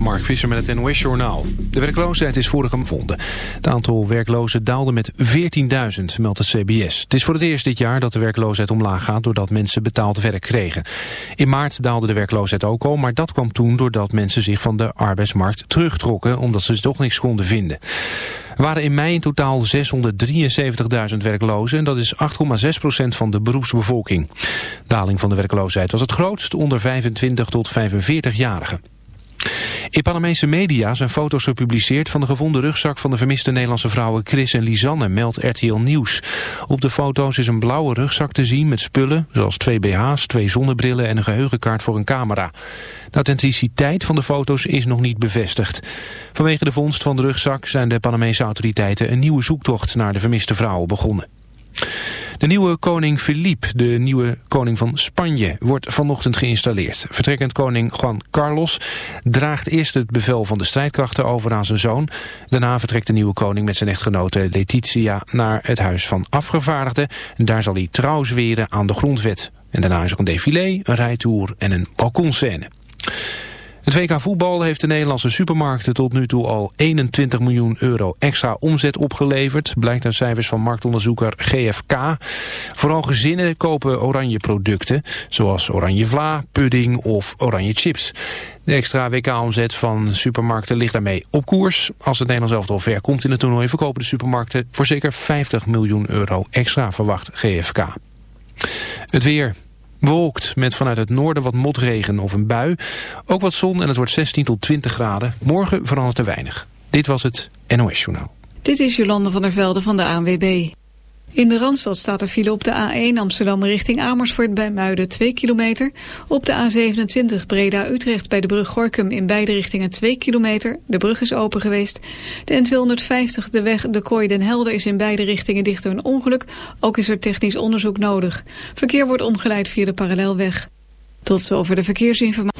Mark Visser met het NOS-journaal. De werkloosheid is vorige gevonden. Het aantal werklozen daalde met 14.000, meldt het CBS. Het is voor het eerst dit jaar dat de werkloosheid omlaag gaat... doordat mensen betaald werk kregen. In maart daalde de werkloosheid ook al... maar dat kwam toen doordat mensen zich van de arbeidsmarkt terugtrokken... omdat ze toch niks konden vinden. Er waren in mei in totaal 673.000 werklozen... en dat is 8,6% van de beroepsbevolking. Daling van de werkloosheid was het grootst onder 25 tot 45-jarigen. In Panamese media zijn foto's gepubliceerd van de gevonden rugzak van de vermiste Nederlandse vrouwen Chris en Lisanne, meldt RTL Nieuws. Op de foto's is een blauwe rugzak te zien met spullen, zoals twee BH's, twee zonnebrillen en een geheugenkaart voor een camera. De authenticiteit van de foto's is nog niet bevestigd. Vanwege de vondst van de rugzak zijn de Panamese autoriteiten een nieuwe zoektocht naar de vermiste vrouwen begonnen. De nieuwe koning Philippe, de nieuwe koning van Spanje, wordt vanochtend geïnstalleerd. Vertrekkend koning Juan Carlos draagt eerst het bevel van de strijdkrachten over aan zijn zoon. Daarna vertrekt de nieuwe koning met zijn echtgenote Letitia naar het huis van afgevaardigden. Daar zal hij trouw zweren aan de grondwet. En daarna is er een défilé, een rijtour en een balkonscène. Het WK voetbal heeft de Nederlandse supermarkten tot nu toe al 21 miljoen euro extra omzet opgeleverd. Blijkt uit cijfers van marktonderzoeker GFK. Vooral gezinnen kopen oranje producten, zoals oranje vla, pudding of oranje chips. De extra WK-omzet van supermarkten ligt daarmee op koers. Als het Nederlands elftal ver komt in het toernooi verkopen de supermarkten voor zeker 50 miljoen euro extra, verwacht GFK. Het weer. Bewolkt met vanuit het noorden wat motregen of een bui. Ook wat zon en het wordt 16 tot 20 graden. Morgen verandert er weinig. Dit was het NOS Journaal. Dit is Jolande van der Velde van de ANWB. In de Randstad staat er file op de A1 Amsterdam richting Amersfoort bij Muiden 2 kilometer. Op de A27 Breda-Utrecht bij de brug Gorkum in beide richtingen 2 kilometer. De brug is open geweest. De N250 de weg de Kooi den Helder is in beide richtingen dicht door een ongeluk. Ook is er technisch onderzoek nodig. Verkeer wordt omgeleid via de parallelweg. Tot zover de verkeersinformatie.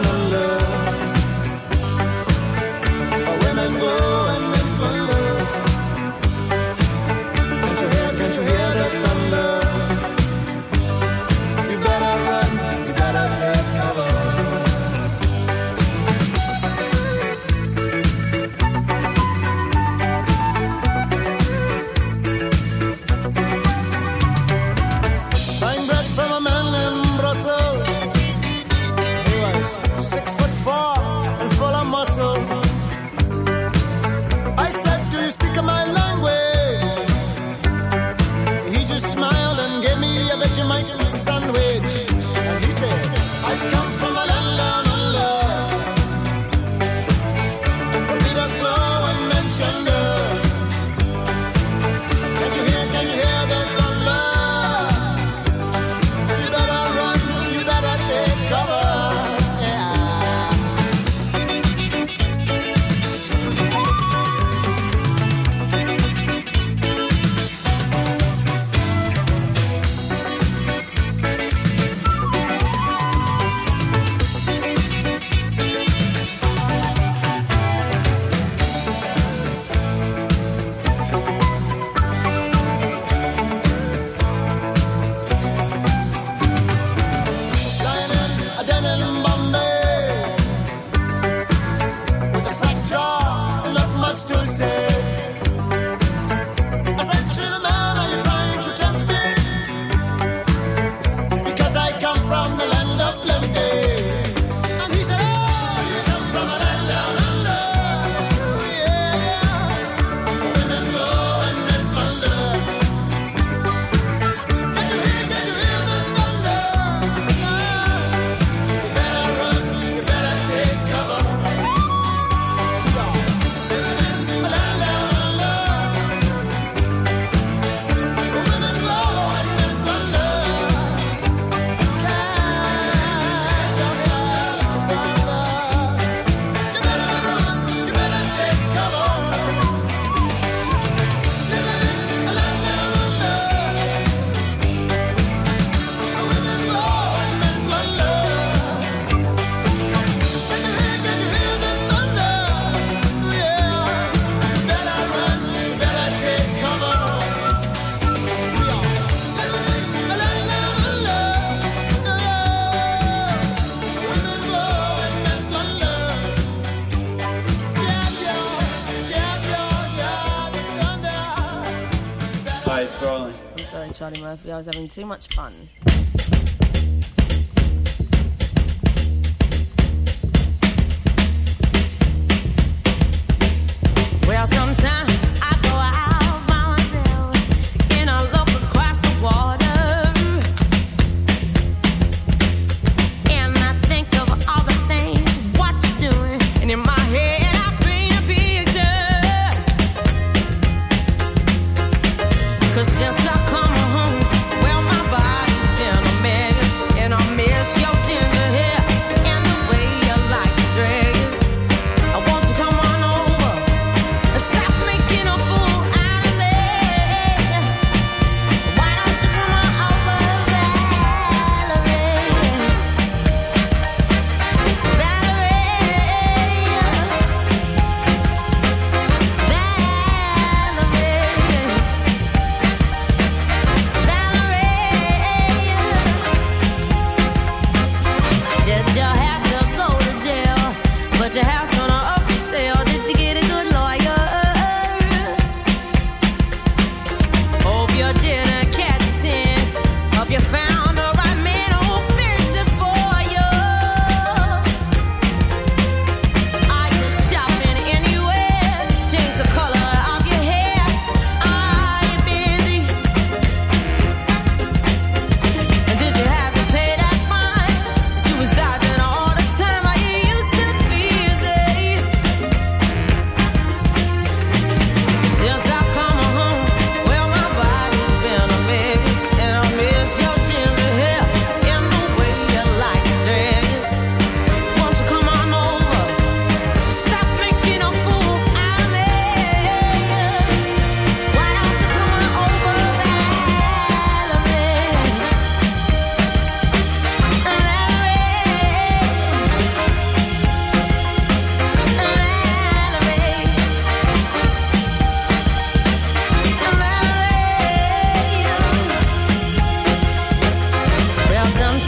too much fun.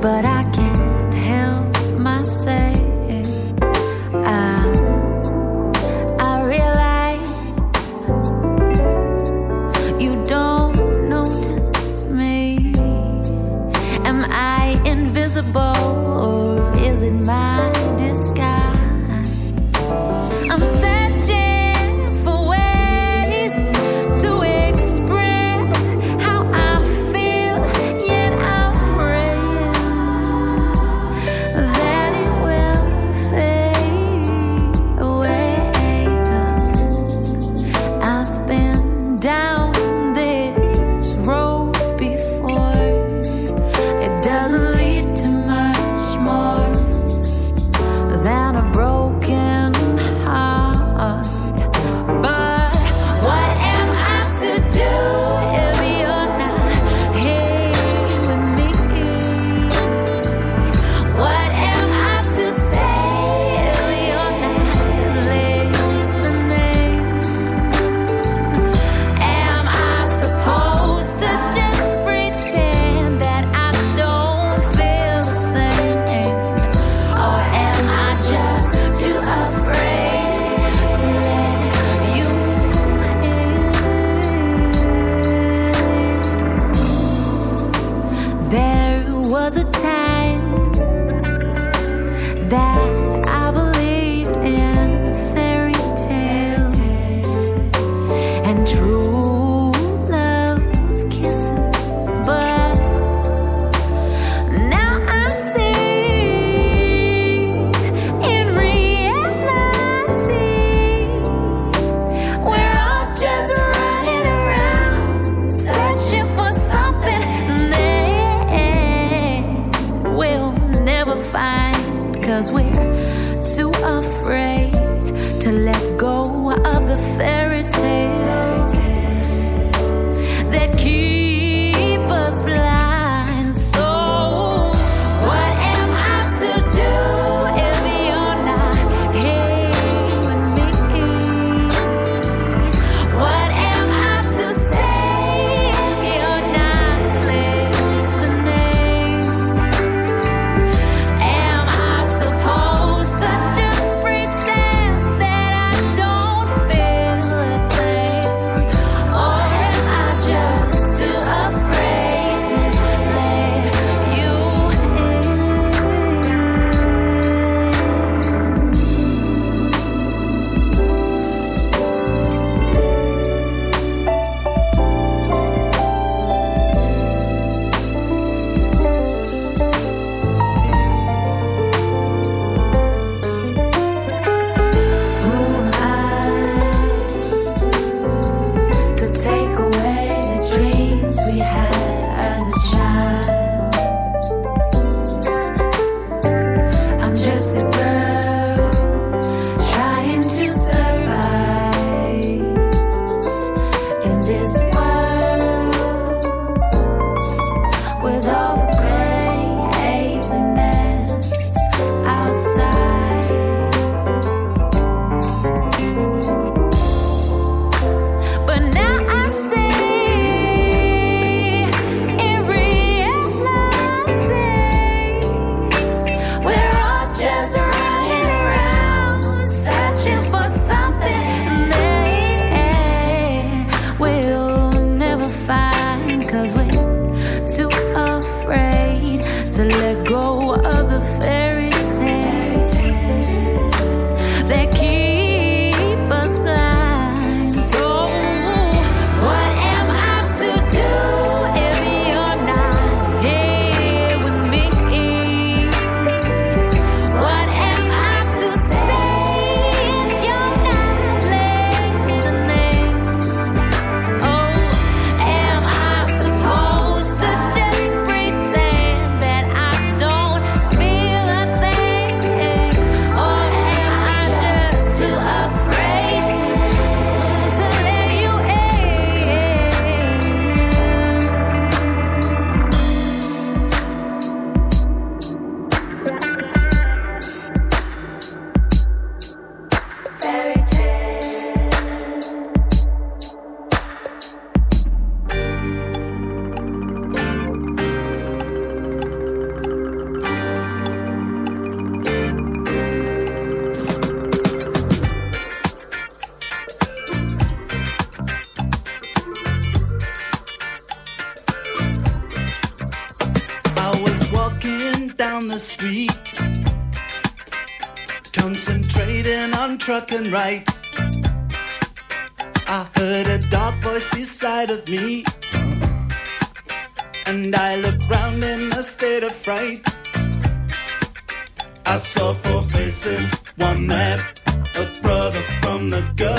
but I the girl.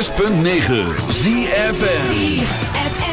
106.9 ZFM.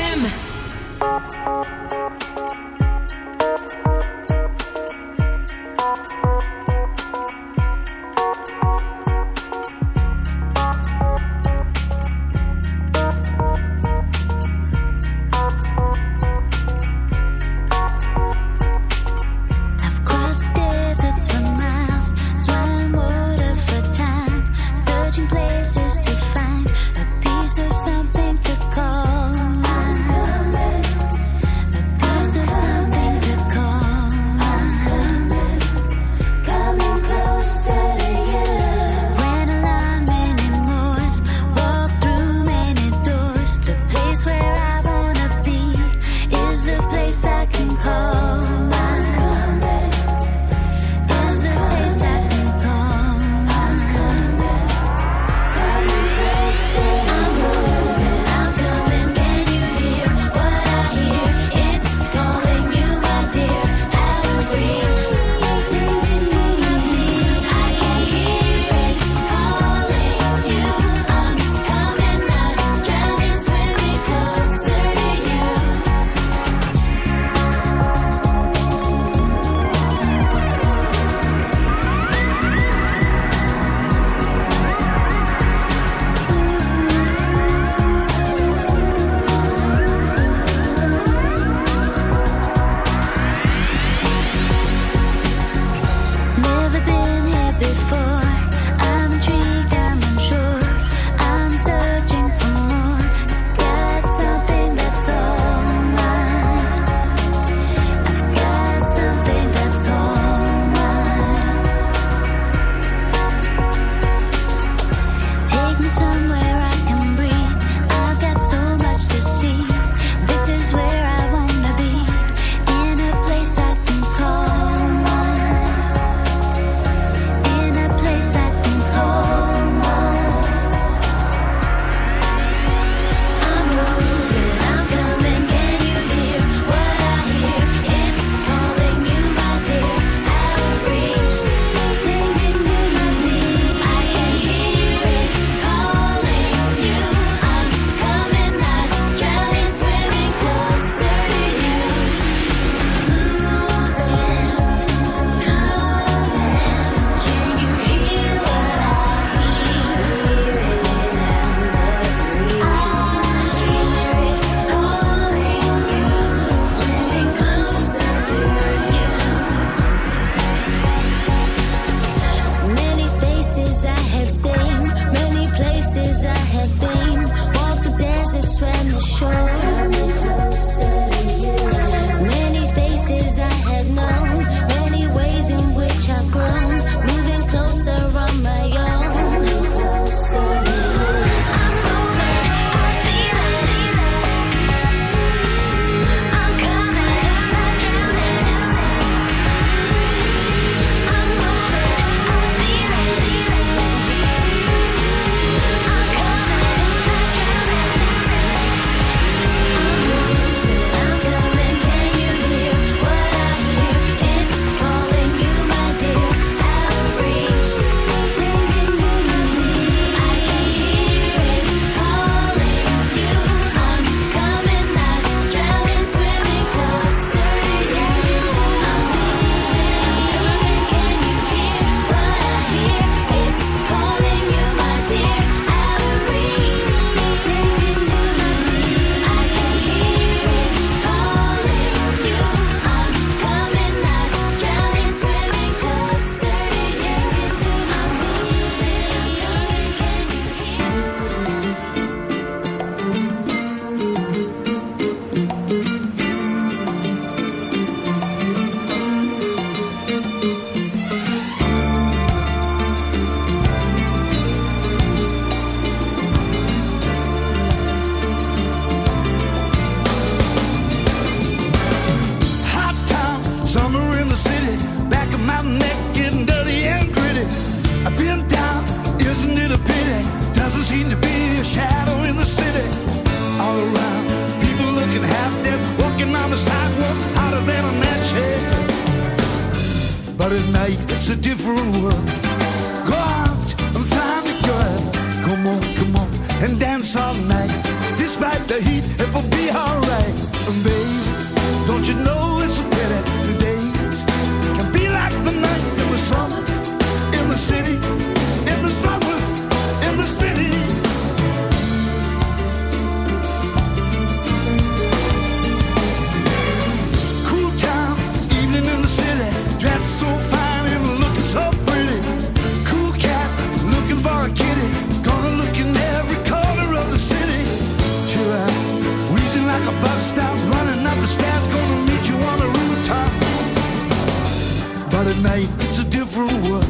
out at night, it's a different world.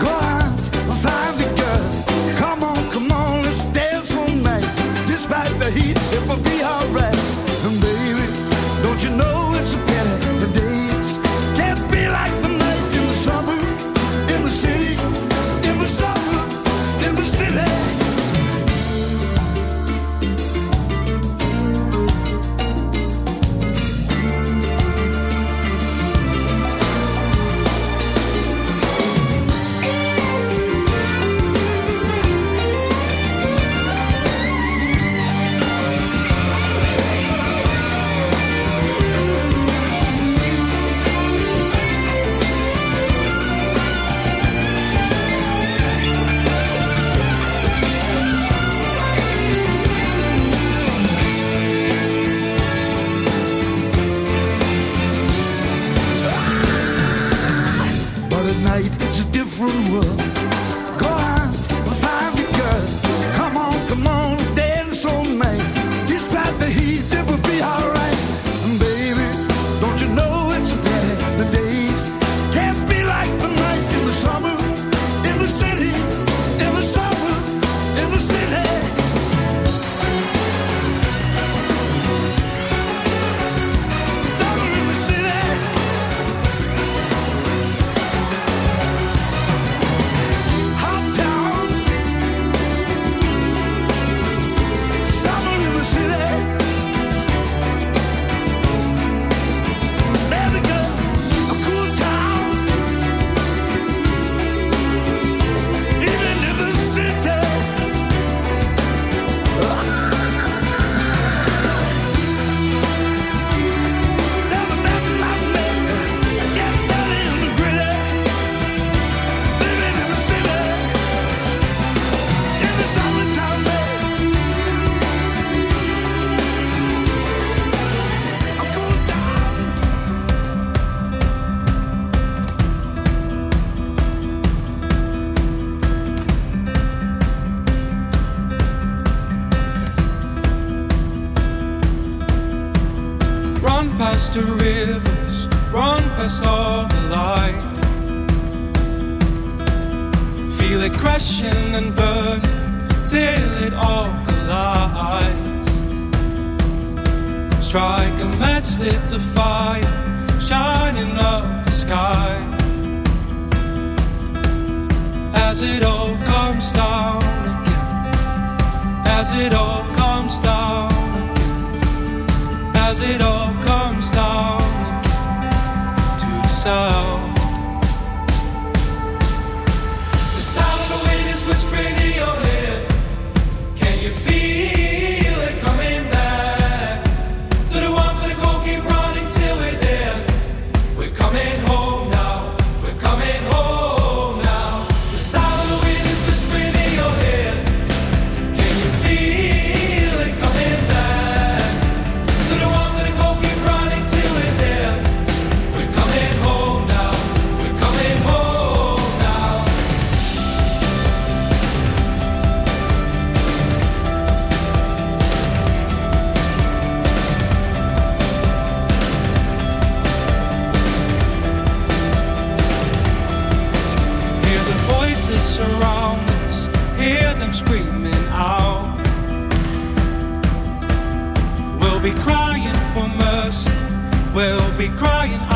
Go on, find the girl. Come on, come on, let's dance all night. Despite the heat, it will be alright. And baby, don't you know? will be crying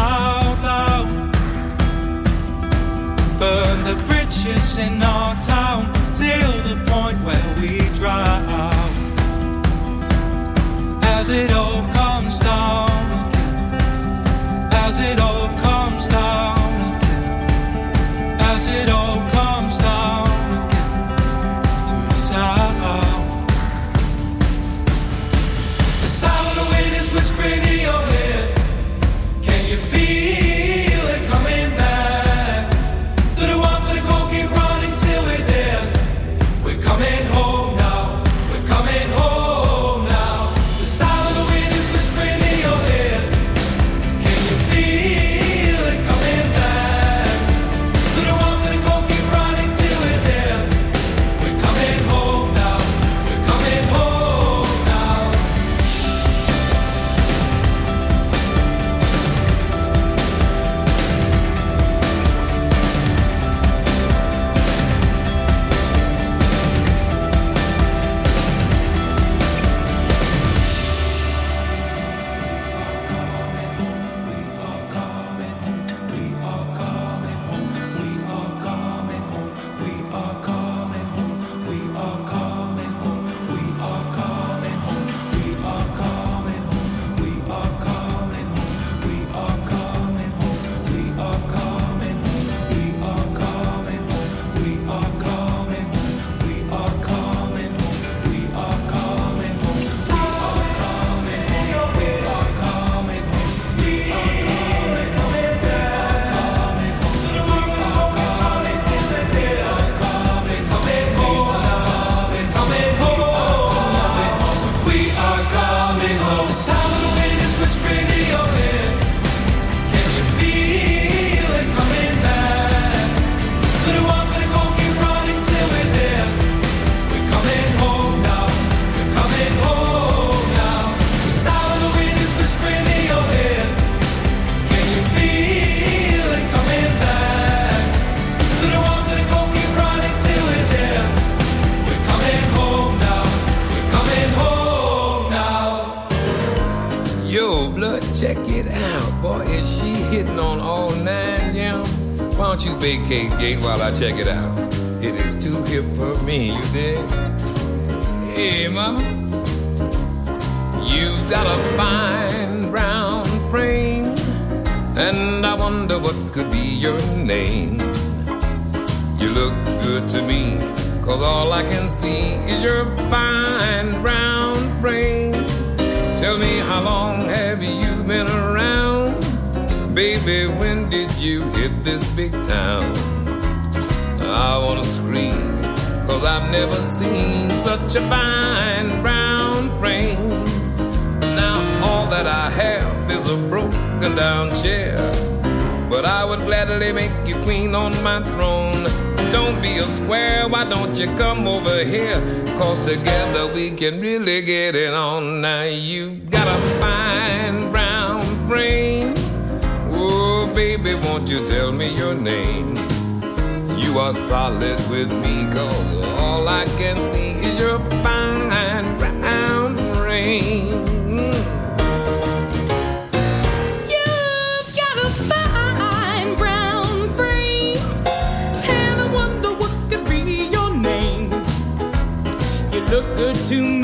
Won't you tell me your name? You are solid with me, cause all I can see is your fine brown you Look good to me.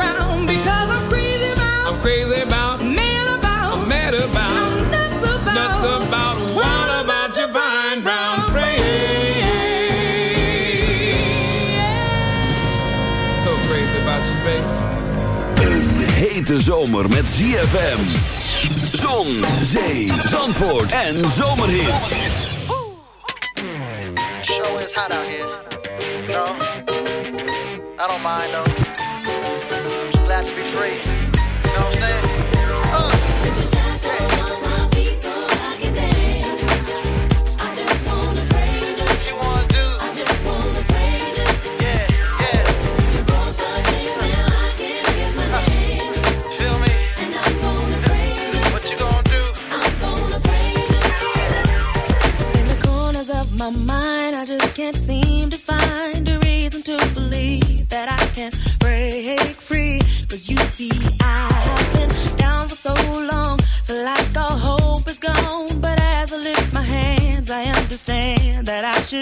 hete zomer met ZFM. Zon, zee, zandvoort en zomerhit. Show is hot out here. No, I don't mind though. I'm be free.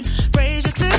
should raise your